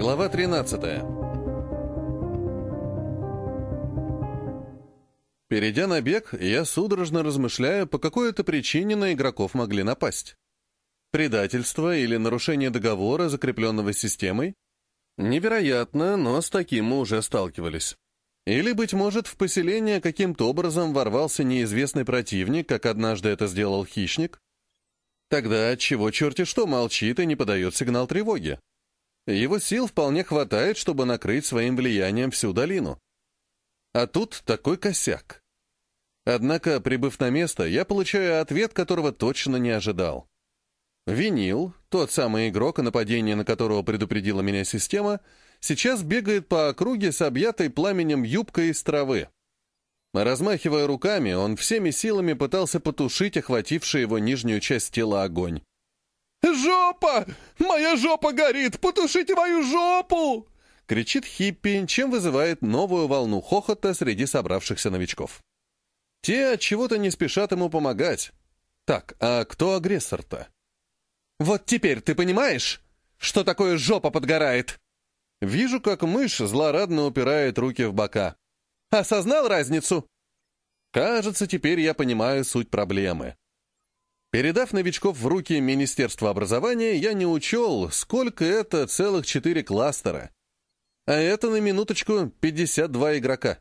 Глава 13. Перейдя на бег, я судорожно размышляю, по какой-то причине на игроков могли напасть. Предательство или нарушение договора, закрепленного системой? Невероятно, но с таким мы уже сталкивались. Или, быть может, в поселение каким-то образом ворвался неизвестный противник, как однажды это сделал хищник? Тогда чего черти что молчит и не подает сигнал тревоги? Его сил вполне хватает, чтобы накрыть своим влиянием всю долину. А тут такой косяк. Однако, прибыв на место, я получаю ответ, которого точно не ожидал. Винил, тот самый игрок, о нападении на которого предупредила меня система, сейчас бегает по округе с объятой пламенем юбкой из травы. Размахивая руками, он всеми силами пытался потушить охвативший его нижнюю часть тела огонь. «Жопа! Моя жопа горит! Потушите мою жопу!» кричит Хиппи, чем вызывает новую волну хохота среди собравшихся новичков. Те от чего-то не спешат ему помогать. Так, а кто агрессор-то? «Вот теперь ты понимаешь, что такое жопа подгорает?» Вижу, как мышь злорадно упирает руки в бока. «Осознал разницу?» Кажется, теперь я понимаю суть проблемы. Передав новичков в руки Министерства образования, я не учел, сколько это целых четыре кластера. А это, на минуточку, 52 игрока.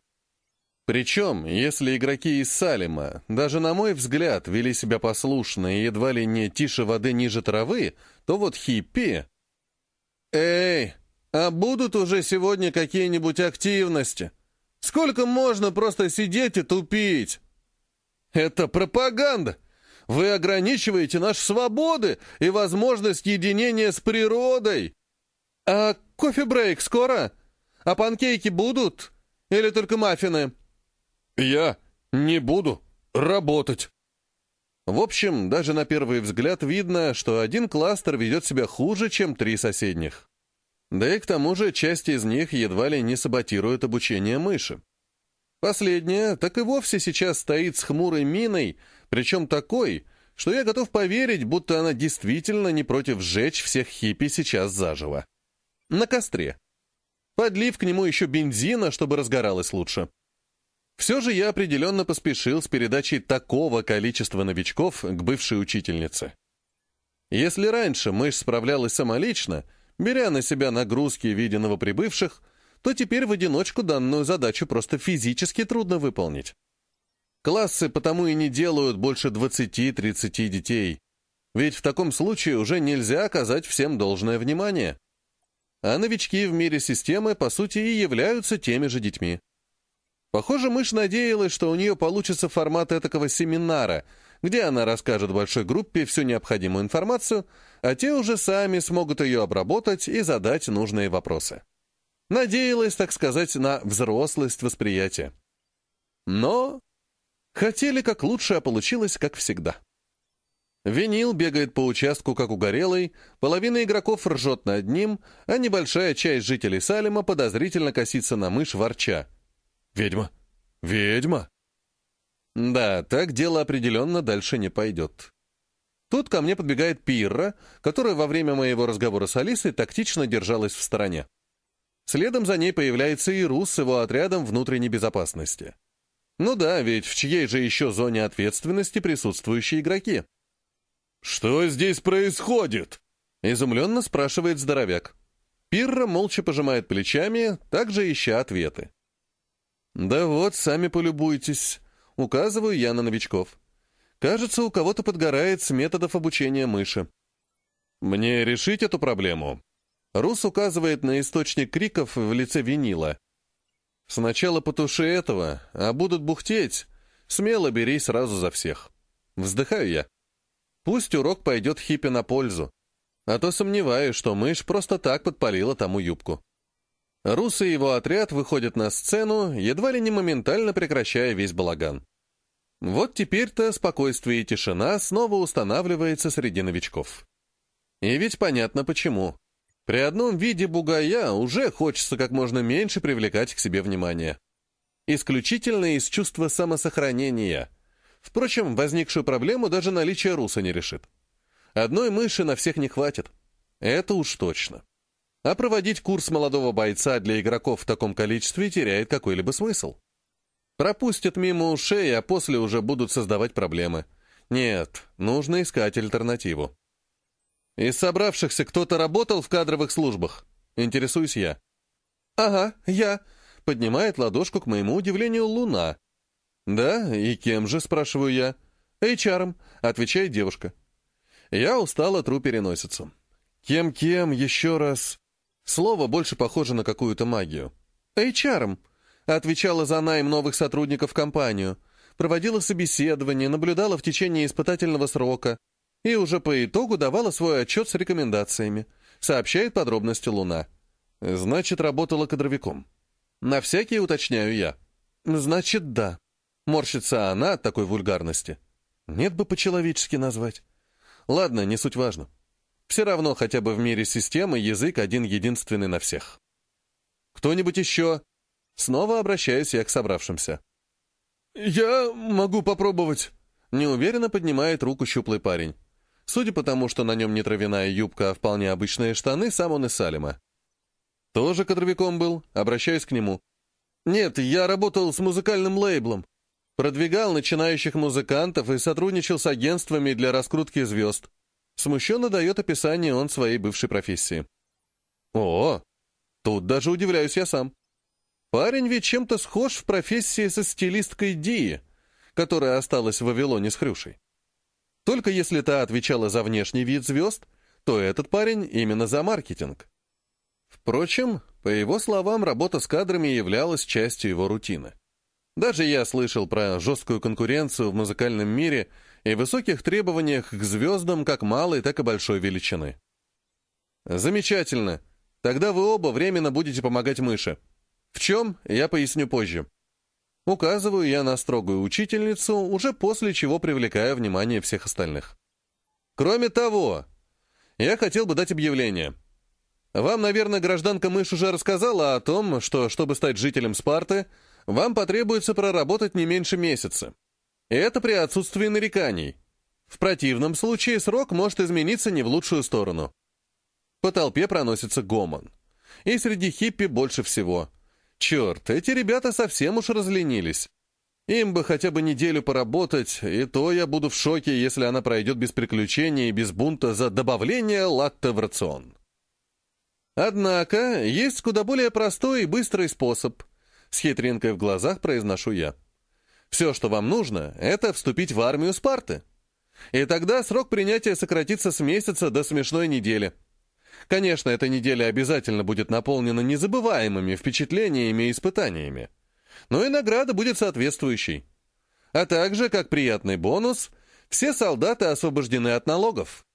Причем, если игроки из Салима, даже на мой взгляд, вели себя послушно и едва ли не тише воды ниже травы, то вот хиппи... Эй, а будут уже сегодня какие-нибудь активности? Сколько можно просто сидеть и тупить? Это пропаганда! Вы ограничиваете наши свободы и возможность единения с природой. А кофе-брейк скоро? А панкейки будут? Или только маффины? Я не буду работать. В общем, даже на первый взгляд видно, что один кластер ведет себя хуже, чем три соседних. Да и к тому же часть из них едва ли не саботирует обучение мыши. Последняя так и вовсе сейчас стоит с хмурой миной, причем такой, что я готов поверить, будто она действительно не против сжечь всех хиппи сейчас заживо. На костре. Подлив к нему еще бензина, чтобы разгоралось лучше. Все же я определенно поспешил с передачей такого количества новичков к бывшей учительнице. Если раньше мышь справлялась самолично, беря на себя нагрузки в виде новоприбывших, то теперь в одиночку данную задачу просто физически трудно выполнить. Классы потому и не делают больше 20-30 детей. Ведь в таком случае уже нельзя оказать всем должное внимание. А новички в мире системы, по сути, и являются теми же детьми. Похоже, мышь надеялась, что у нее получится формат этакого семинара, где она расскажет большой группе всю необходимую информацию, а те уже сами смогут ее обработать и задать нужные вопросы. Надеялась, так сказать, на взрослость восприятия. Но Хотели как лучше, а получилось как всегда. Винил бегает по участку, как угорелый, половина игроков ржет над ним, а небольшая часть жителей Салима подозрительно косится на мышь, ворча. «Ведьма! Ведьма!» Да, так дело определенно дальше не пойдет. Тут ко мне подбегает Пирра, которая во время моего разговора с Алисой тактично держалась в стороне. Следом за ней появляется и Рус с его отрядом внутренней безопасности. Ну да, ведь в чьей же еще зоне ответственности присутствующие игроки? «Что здесь происходит?» — изумленно спрашивает здоровяк. Пирра молча пожимает плечами, также ища ответы. «Да вот, сами полюбуйтесь», — указываю я на новичков. «Кажется, у кого-то подгорает с методов обучения мыши». «Мне решить эту проблему?» Рус указывает на источник криков в лице винила. Сначала потуши этого, а будут бухтеть. Смело бери сразу за всех. Вздыхаю я. Пусть урок пойдет хиппи на пользу. А то сомневаюсь, что мышь просто так подпалила тому юбку. Рус и его отряд выходят на сцену, едва ли не моментально прекращая весь балаган. Вот теперь-то спокойствие и тишина снова устанавливается среди новичков. И ведь понятно почему. При одном виде бугая уже хочется как можно меньше привлекать к себе внимание. Исключительно из чувства самосохранения. Впрочем, возникшую проблему даже наличие руса не решит. Одной мыши на всех не хватит. Это уж точно. А проводить курс молодого бойца для игроков в таком количестве теряет какой-либо смысл. Пропустят мимо ушей, а после уже будут создавать проблемы. Нет, нужно искать альтернативу. Из собравшихся кто-то работал в кадровых службах? Интересуюсь я. «Ага, я», — поднимает ладошку, к моему удивлению, Луна. «Да, и кем же?» — спрашиваю я. «HR-ом», — отвечает девушка. Я устала тру переносицу. Кем-кем, еще раз. Слово больше похоже на какую-то магию. HR-ом. Отвечала за найм новых сотрудников в компанию. Проводила собеседование, наблюдала в течение испытательного срока. И уже по итогу давала свой отчет с рекомендациями. Сообщает подробности Луна. Значит, работала кадровиком. На всякий уточняю я. Значит, да. Морщится она от такой вульгарности. Нет бы по-человечески назвать. Ладно, не суть важно. Все равно хотя бы в мире системы язык один-единственный на всех. Кто-нибудь еще? Снова обращаюсь я к собравшимся. «Я могу попробовать», — неуверенно поднимает руку щуплый парень. Судя по тому, что на нем не травяная юбка, а вполне обычные штаны, сам он из Салима. Тоже кадровиком был, обращаюсь к нему. «Нет, я работал с музыкальным лейблом. Продвигал начинающих музыкантов и сотрудничал с агентствами для раскрутки звезд. Смущенно дает описание он своей бывшей профессии. О, тут даже удивляюсь я сам. Парень ведь чем-то схож в профессии со стилисткой Ди, которая осталась в Вавилоне с Хрюшей. Только если та отвечала за внешний вид звезд, то этот парень именно за маркетинг. Впрочем, по его словам, работа с кадрами являлась частью его рутины. Даже я слышал про жесткую конкуренцию в музыкальном мире и высоких требованиях к звездам как малой, так и большой величины. Замечательно. Тогда вы оба временно будете помогать мыши. В чем, я поясню позже. Указываю я на строгую учительницу, уже после чего привлекаю внимание всех остальных. Кроме того, я хотел бы дать объявление. Вам, наверное, гражданка мышь уже рассказала о том, что, чтобы стать жителем Спарты, вам потребуется проработать не меньше месяца. И это при отсутствии нареканий. В противном случае срок может измениться не в лучшую сторону. По толпе проносится гомон. И среди хиппи больше всего. Черт, эти ребята совсем уж разленились. Им бы хотя бы неделю поработать, и то я буду в шоке, если она пройдет без приключений и без бунта за добавление латте в рацион. Однако есть куда более простой и быстрый способ. С хитринкой в глазах произношу я. Все, что вам нужно, это вступить в армию Спарты. И тогда срок принятия сократится с месяца до смешной недели. Конечно, эта неделя обязательно будет наполнена незабываемыми впечатлениями и испытаниями. Но и награда будет соответствующей. А также, как приятный бонус, все солдаты освобождены от налогов.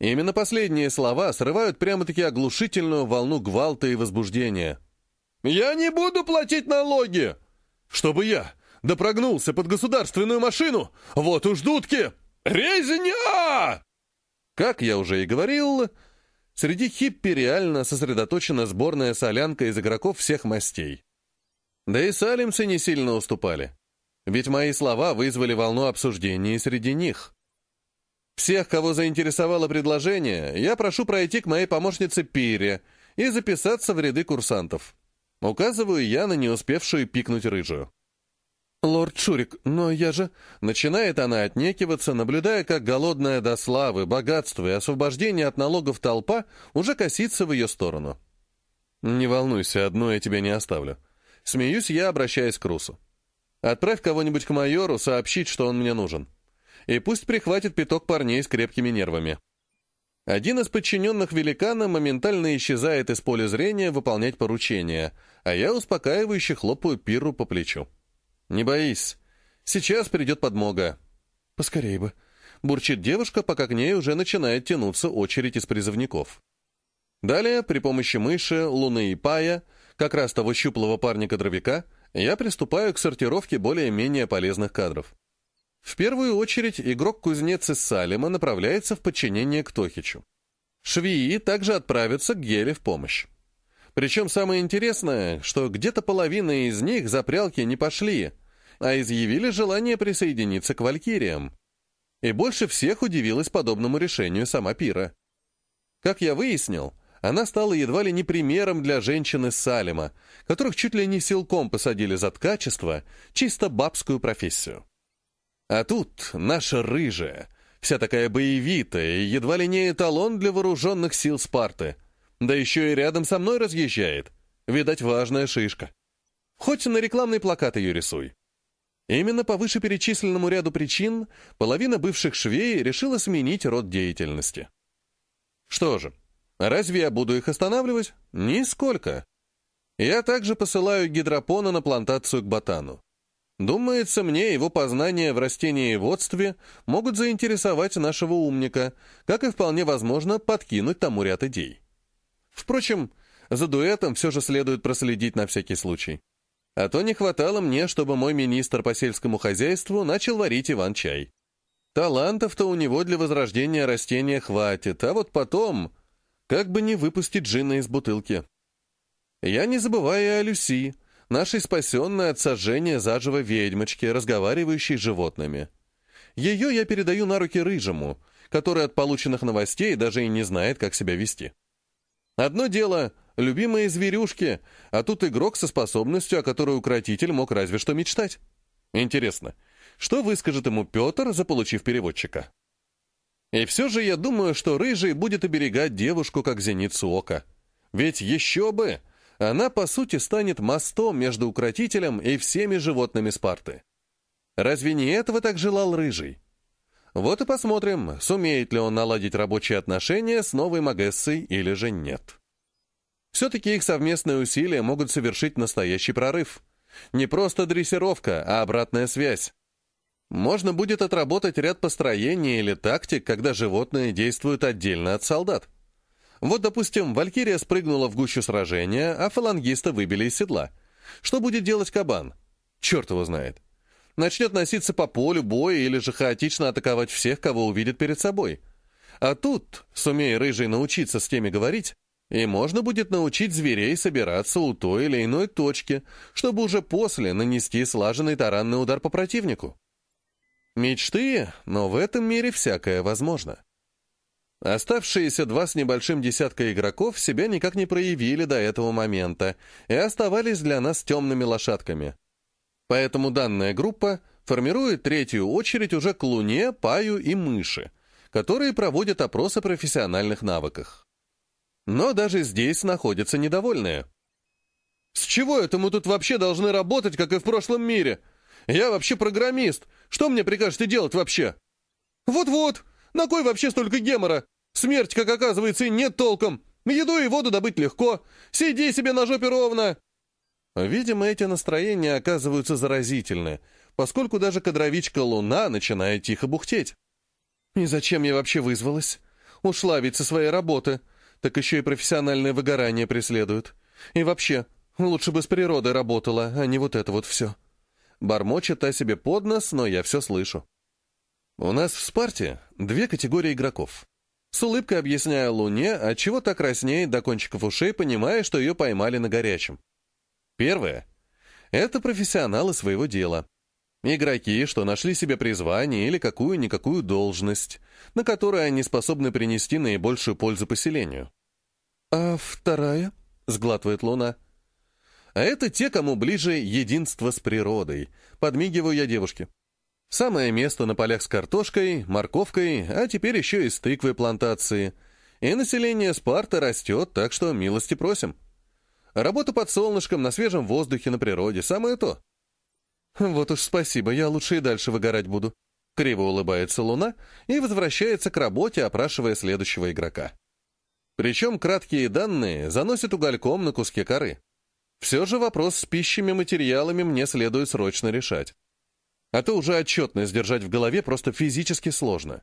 Именно последние слова срывают прямо-таки оглушительную волну гвалта и возбуждения – «Я не буду платить налоги!» «Чтобы я допрогнулся под государственную машину! Вот уж дудки! Резня!» Как я уже и говорил, среди хиппи реально сосредоточена сборная солянка из игроков всех мастей. Да и салимсы не сильно уступали. Ведь мои слова вызвали волну обсуждений среди них. Всех, кого заинтересовало предложение, я прошу пройти к моей помощнице Пире и записаться в ряды курсантов. Указываю я на не успевшую пикнуть рыжую. «Лорд Шурик, но я же...» Начинает она отнекиваться, наблюдая, как голодная до славы, богатства и освобождения от налогов толпа уже косится в ее сторону. «Не волнуйся, одну я тебя не оставлю». Смеюсь я, обращаясь к Русу. «Отправь кого-нибудь к майору сообщить, что он мне нужен. И пусть прихватит пяток парней с крепкими нервами». Один из подчиненных великана моментально исчезает из поля зрения выполнять поручения, а я успокаивающе хлопаю Пиру по плечу. «Не боись. Сейчас придет подмога». «Поскорей бы», — бурчит девушка, пока к ней уже начинает тянуться очередь из призывников. Далее, при помощи мыши, луны и пая, как раз того щуплого парня-кадровика, я приступаю к сортировке более-менее полезных кадров. В первую очередь игрок-кузнец из Салима направляется в подчинение к Тохичу. Швеи также отправятся к Геле в помощь. Причем самое интересное, что где-то половина из них за прялки не пошли, а изъявили желание присоединиться к Валькириям. И больше всех удивилась подобному решению сама Пира. Как я выяснил, она стала едва ли не примером для женщин из Салема, которых чуть ли не силком посадили за ткачество, чисто бабскую профессию. А тут наша рыжая, вся такая боевитая едва ли не эталон для вооруженных сил Спарты. Да еще и рядом со мной разъезжает. Видать, важная шишка. Хоть на рекламный плакат ее рисуй. Именно по вышеперечисленному ряду причин половина бывших швей решила сменить род деятельности. Что же, разве я буду их останавливать? Нисколько. Я также посылаю гидропона на плантацию к ботану. Думается, мне его познания в растениеводстве могут заинтересовать нашего умника, как и вполне возможно подкинуть тому ряд идей. Впрочем, за дуэтом все же следует проследить на всякий случай. А то не хватало мне, чтобы мой министр по сельскому хозяйству начал варить Иван-чай. Талантов-то у него для возрождения растения хватит, а вот потом, как бы не выпустить джина из бутылки. Я не забываю о Люси, нашей спасенной от сожжения заживо ведьмочки, разговаривающей с животными. Ее я передаю на руки Рыжему, который от полученных новостей даже и не знает, как себя вести. Одно дело — любимые зверюшки, а тут игрок со способностью, о которой укротитель мог разве что мечтать. Интересно, что выскажет ему Петр, заполучив переводчика? И все же я думаю, что Рыжий будет оберегать девушку как зеницу ока. Ведь еще бы! Она, по сути, станет мостом между укротителем и всеми животными Спарты. Разве не этого так желал Рыжий? Вот и посмотрим, сумеет ли он наладить рабочие отношения с новой Магессой или же нет. Все-таки их совместные усилия могут совершить настоящий прорыв. Не просто дрессировка, а обратная связь. Можно будет отработать ряд построений или тактик, когда животные действуют отдельно от солдат. Вот, допустим, Валькирия спрыгнула в гущу сражения, а фалангиста выбили из седла. Что будет делать кабан? Черт его знает. Начнет носиться по полю боя или же хаотично атаковать всех, кого увидит перед собой. А тут, сумея рыжий научиться с теми говорить, и можно будет научить зверей собираться у той или иной точки, чтобы уже после нанести слаженный таранный удар по противнику. Мечты, но в этом мире всякое возможно. Оставшиеся два с небольшим десятка игроков себя никак не проявили до этого момента и оставались для нас темными лошадками. Поэтому данная группа формирует третью очередь уже к Луне, Паю и Мыши, которые проводят опрос о профессиональных навыках. Но даже здесь находятся недовольные. «С чего это мы тут вообще должны работать, как и в прошлом мире? Я вообще программист. Что мне прикажете делать вообще?» «Вот-вот. На кой вообще столько гемора? Смерть, как оказывается, и нет толком. Еду и воду добыть легко. Сиди себе на жопе ровно». Видимо, эти настроения оказываются заразительны, поскольку даже кадровичка Луна начинает тихо бухтеть. «И зачем я вообще вызвалась? Ушла ведь со своей работы так еще и профессиональное выгорание преследует. И вообще, лучше бы с природой работала, а не вот это вот все. Бормочет та себе под нос, но я все слышу. У нас в Спарте две категории игроков. С улыбкой объясняя Луне, отчего так краснеет до кончиков ушей, понимая, что ее поймали на горячем. Первое — это профессионалы своего дела. Игроки, что нашли себе призвание или какую-никакую должность, на которой они способны принести наибольшую пользу поселению. «А вторая?» — сглатывает Луна. «А это те, кому ближе единство с природой», — подмигиваю я девушке. «Самое место на полях с картошкой, морковкой, а теперь еще и с тыквой плантации. И население Спарта растет, так что милости просим. Работа под солнышком, на свежем воздухе, на природе — самое то». «Вот уж спасибо, я лучше и дальше выгорать буду». Криво улыбается Луна и возвращается к работе, опрашивая следующего игрока. Причем краткие данные заносят угольком на куске коры. Все же вопрос с пищими материалами мне следует срочно решать. А то уже отчетность держать в голове просто физически сложно.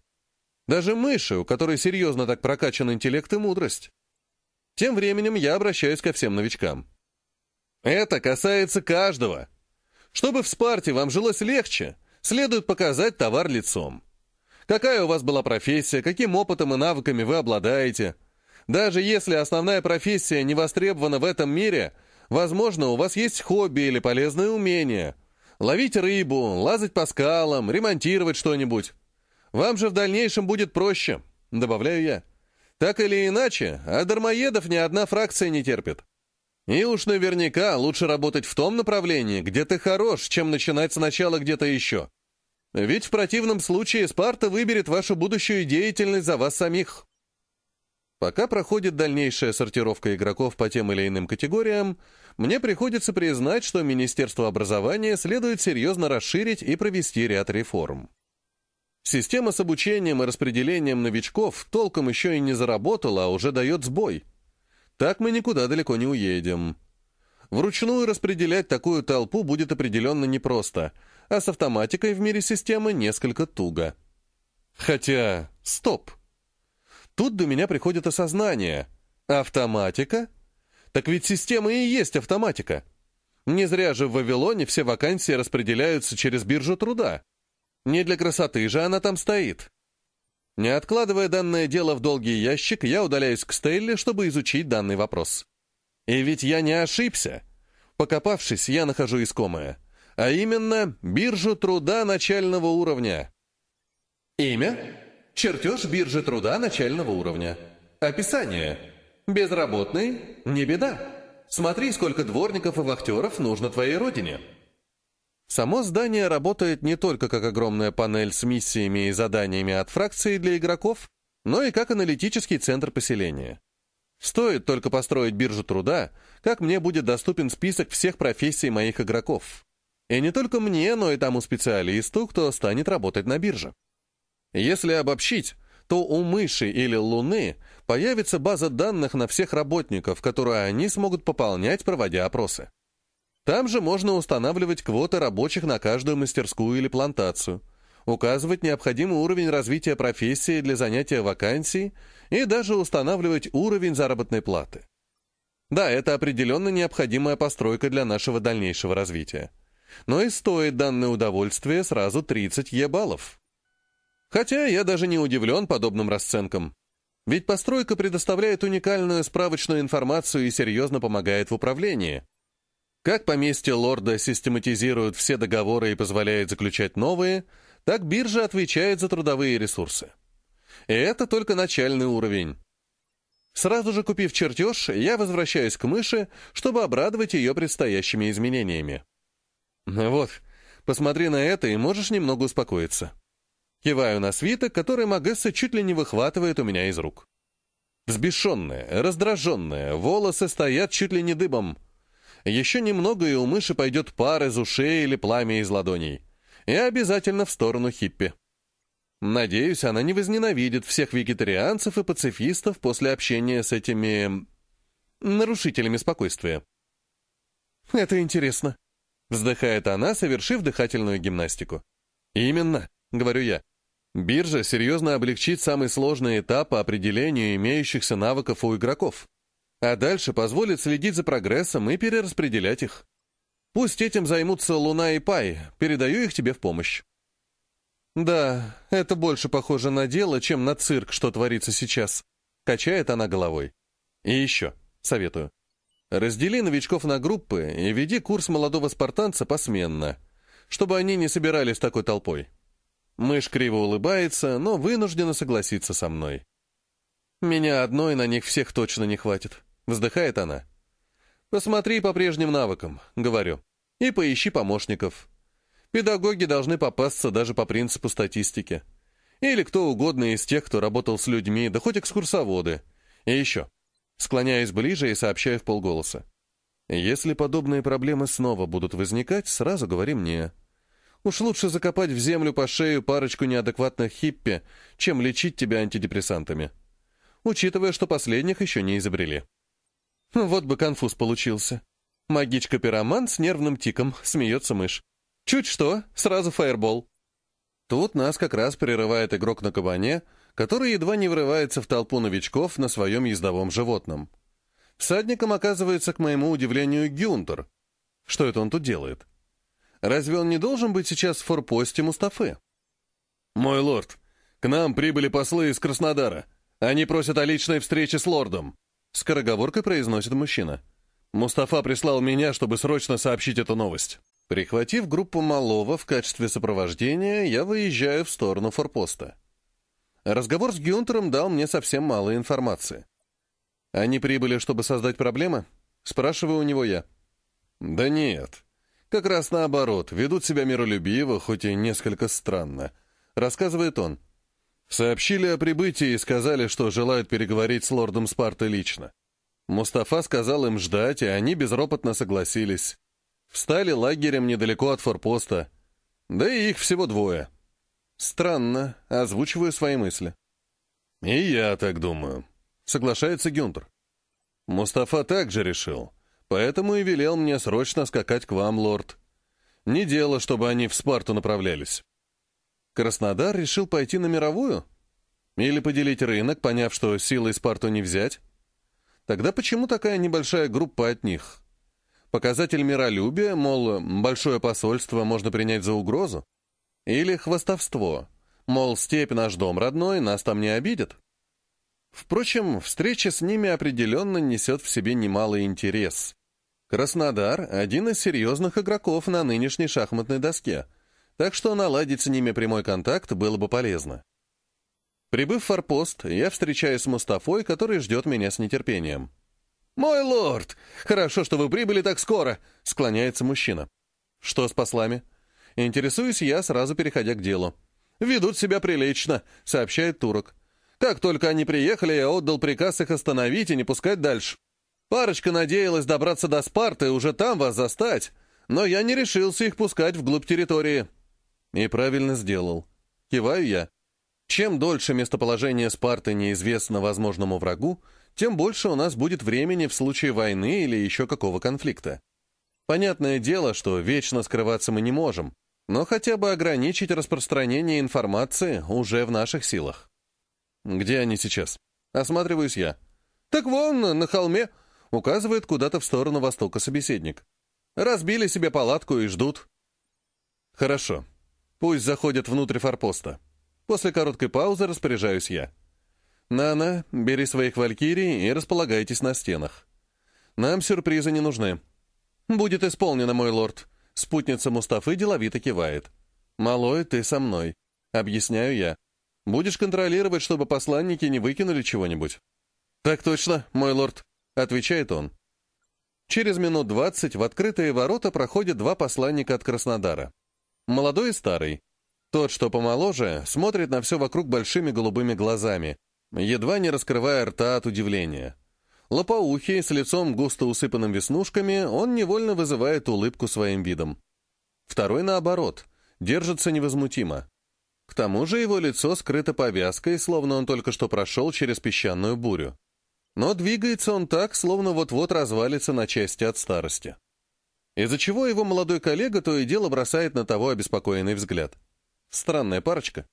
Даже мыши, у которой серьезно так прокачан интеллект и мудрость. Тем временем я обращаюсь ко всем новичкам. Это касается каждого. Чтобы в Спарте вам жилось легче, следует показать товар лицом. Какая у вас была профессия, каким опытом и навыками вы обладаете. Даже если основная профессия не востребована в этом мире, возможно, у вас есть хобби или полезные умения. Ловить рыбу, лазать по скалам, ремонтировать что-нибудь. Вам же в дальнейшем будет проще, добавляю я. Так или иначе, а дармоедов ни одна фракция не терпит. И уж наверняка лучше работать в том направлении, где ты хорош, чем начинать сначала где-то еще. Ведь в противном случае Спарта выберет вашу будущую деятельность за вас самих. Пока проходит дальнейшая сортировка игроков по тем или иным категориям, мне приходится признать, что Министерство образования следует серьезно расширить и провести ряд реформ. Система с обучением и распределением новичков толком еще и не заработала, а уже дает сбой. Так мы никуда далеко не уедем. Вручную распределять такую толпу будет определенно непросто, а с автоматикой в мире системы несколько туго. Хотя, стоп. Тут до меня приходит осознание. Автоматика? Так ведь система и есть автоматика. Не зря же в Вавилоне все вакансии распределяются через биржу труда. Не для красоты же она там стоит. Не откладывая данное дело в долгий ящик, я удаляюсь к Стелле, чтобы изучить данный вопрос. И ведь я не ошибся. Покопавшись, я нахожу искомое. А именно, биржу труда начального уровня. Имя Чертеж биржи труда начального уровня. Описание. Безработный – не беда. Смотри, сколько дворников и вахтеров нужно твоей родине. Само здание работает не только как огромная панель с миссиями и заданиями от фракции для игроков, но и как аналитический центр поселения. Стоит только построить биржу труда, как мне будет доступен список всех профессий моих игроков. И не только мне, но и тому специалисту, кто станет работать на бирже. Если обобщить, то у мыши или луны появится база данных на всех работников, которую они смогут пополнять, проводя опросы. Там же можно устанавливать квоты рабочих на каждую мастерскую или плантацию, указывать необходимый уровень развития профессии для занятия вакансий и даже устанавливать уровень заработной платы. Да, это определенно необходимая постройка для нашего дальнейшего развития. Но и стоит данное удовольствие сразу 30 Е-баллов. Хотя я даже не удивлен подобным расценкам. Ведь постройка предоставляет уникальную справочную информацию и серьезно помогает в управлении. Как поместье лорда систематизирует все договоры и позволяет заключать новые, так биржа отвечает за трудовые ресурсы. И это только начальный уровень. Сразу же купив чертеж, я возвращаюсь к мыши, чтобы обрадовать ее предстоящими изменениями. Вот, посмотри на это, и можешь немного успокоиться. Киваю на свиток, который Магесса чуть ли не выхватывает у меня из рук. Взбешенная, раздраженная, волосы стоят чуть ли не дыбом. Еще немного, и у мыши пойдет пар из ушей или пламя из ладоней. И обязательно в сторону хиппи. Надеюсь, она не возненавидит всех вегетарианцев и пацифистов после общения с этими... нарушителями спокойствия. «Это интересно», — вздыхает она, совершив дыхательную гимнастику. «Именно», — говорю я. Биржа серьезно облегчит самый сложный этап по определению имеющихся навыков у игроков, а дальше позволит следить за прогрессом и перераспределять их. Пусть этим займутся Луна и Пай, передаю их тебе в помощь. Да, это больше похоже на дело, чем на цирк, что творится сейчас. Качает она головой. И еще, советую. Раздели новичков на группы и веди курс молодого спартанца посменно, чтобы они не собирались такой толпой. Мышь криво улыбается, но вынуждена согласиться со мной. «Меня одной на них всех точно не хватит», — вздыхает она. «Посмотри по прежним навыкам», — говорю, — «и поищи помощников. Педагоги должны попасться даже по принципу статистики. Или кто угодно из тех, кто работал с людьми, да хоть экскурсоводы. И еще. Склоняюсь ближе и сообщаю в полголоса. Если подобные проблемы снова будут возникать, сразу говори мне. Уж лучше закопать в землю по шею парочку неадекватных хиппи, чем лечить тебя антидепрессантами. Учитывая, что последних еще не изобрели. Вот бы конфуз получился. Магичка-пироман с нервным тиком, смеется мышь. Чуть что, сразу фаербол. Тут нас как раз прерывает игрок на кабане, который едва не врывается в толпу новичков на своем ездовом животном. Всадником оказывается, к моему удивлению, Гюнтер. Что это он тут делает? Разве он не должен быть сейчас в форпосте Мустафы? «Мой лорд, к нам прибыли послы из Краснодара. Они просят о личной встрече с лордом», — скороговоркой произносит мужчина. «Мустафа прислал меня, чтобы срочно сообщить эту новость». Прихватив группу малого в качестве сопровождения, я выезжаю в сторону форпоста. Разговор с Гюнтером дал мне совсем мало информации. Они прибыли, чтобы создать проблемы? Спрашиваю у него я. Да нет. Как раз наоборот, ведут себя миролюбиво, хоть и несколько странно. Рассказывает он. Сообщили о прибытии и сказали, что желают переговорить с лордом Спарты лично. Мустафа сказал им ждать, и они безропотно согласились. Встали лагерем недалеко от форпоста. Да и их всего двое. Странно, озвучиваю свои мысли. И я так думаю. Соглашается Гюнтер. Мустафа также решил, поэтому и велел мне срочно скакать к вам, лорд. Не дело, чтобы они в Спарту направлялись. Краснодар решил пойти на мировую? Или поделить рынок, поняв, что силой Спарту не взять? Тогда почему такая небольшая группа от них? Показатель миролюбия, мол, большое посольство можно принять за угрозу? Или хвастовство, мол, степь наш дом родной, нас там не обидят? Впрочем, встреча с ними определенно несет в себе немалый интерес. Краснодар — один из серьезных игроков на нынешней шахматной доске — так что наладить с ними прямой контакт было бы полезно. Прибыв в форпост, я встречаюсь с Мустафой, который ждет меня с нетерпением. «Мой лорд! Хорошо, что вы прибыли так скоро!» — склоняется мужчина. «Что с послами?» Интересуюсь я, сразу переходя к делу. «Ведут себя прилично», — сообщает турок. «Как только они приехали, я отдал приказ их остановить и не пускать дальше. Парочка надеялась добраться до Спарты и уже там вас застать, но я не решился их пускать вглубь территории». И правильно сделал. Киваю я. Чем дольше местоположение Спарты неизвестно возможному врагу, тем больше у нас будет времени в случае войны или еще какого конфликта. Понятное дело, что вечно скрываться мы не можем, но хотя бы ограничить распространение информации уже в наших силах. Где они сейчас? Осматриваюсь я. Так вон, на холме, указывает куда-то в сторону востока собеседник. Разбили себе палатку и ждут. Хорошо. Пусть заходят внутрь форпоста. После короткой паузы распоряжаюсь я. «Нана, бери своих валькирий и располагайтесь на стенах. Нам сюрпризы не нужны». «Будет исполнено, мой лорд». Спутница Мустафы деловито кивает. «Малой, ты со мной». Объясняю я. «Будешь контролировать, чтобы посланники не выкинули чего-нибудь?» «Так точно, мой лорд», — отвечает он. Через минут двадцать в открытые ворота проходят два посланника от Краснодара. Молодой и старый. Тот, что помоложе, смотрит на все вокруг большими голубыми глазами, едва не раскрывая рта от удивления. Лопоухий, с лицом густо усыпанным веснушками, он невольно вызывает улыбку своим видом. Второй, наоборот, держится невозмутимо. К тому же его лицо скрыто повязкой, словно он только что прошел через песчаную бурю. Но двигается он так, словно вот-вот развалится на части от старости из-за чего его молодой коллега то и дело бросает на того обеспокоенный взгляд. Странная парочка.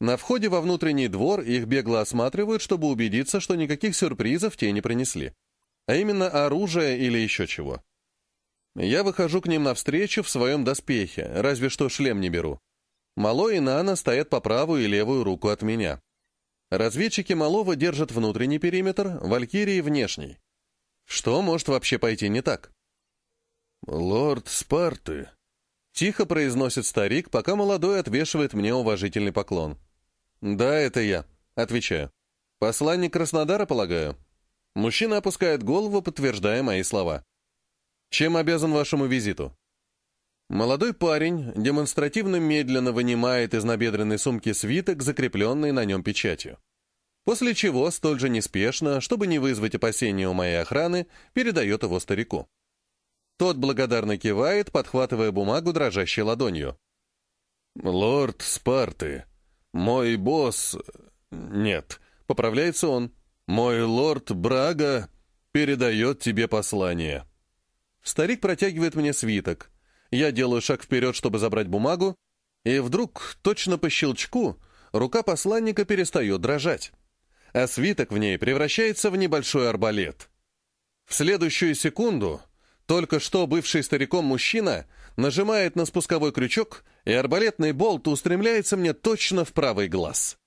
На входе во внутренний двор их бегло осматривают, чтобы убедиться, что никаких сюрпризов те не принесли. А именно оружие или еще чего. Я выхожу к ним навстречу в своем доспехе, разве что шлем не беру. Мало и Нана стоят по правую и левую руку от меня. Разведчики Малова держат внутренний периметр, Валькирии — внешний. Что может вообще пойти не так? «Лорд Спарты», — тихо произносит старик, пока молодой отвешивает мне уважительный поклон. «Да, это я», — отвечаю. «Посланник Краснодара, полагаю?» Мужчина опускает голову, подтверждая мои слова. «Чем обязан вашему визиту?» Молодой парень демонстративно медленно вынимает из набедренной сумки свиток, закрепленный на нем печатью. После чего, столь же неспешно, чтобы не вызвать опасения у моей охраны, передает его старику. Тот благодарно кивает, подхватывая бумагу дрожащей ладонью. «Лорд Спарты, мой босс... Нет, поправляется он. Мой лорд Брага передает тебе послание». Старик протягивает мне свиток. Я делаю шаг вперед, чтобы забрать бумагу, и вдруг, точно по щелчку, рука посланника перестает дрожать, а свиток в ней превращается в небольшой арбалет. В следующую секунду только что бывший стариком мужчина нажимает на спусковой крючок, и арбалетный болт устремляется мне точно в правый глаз.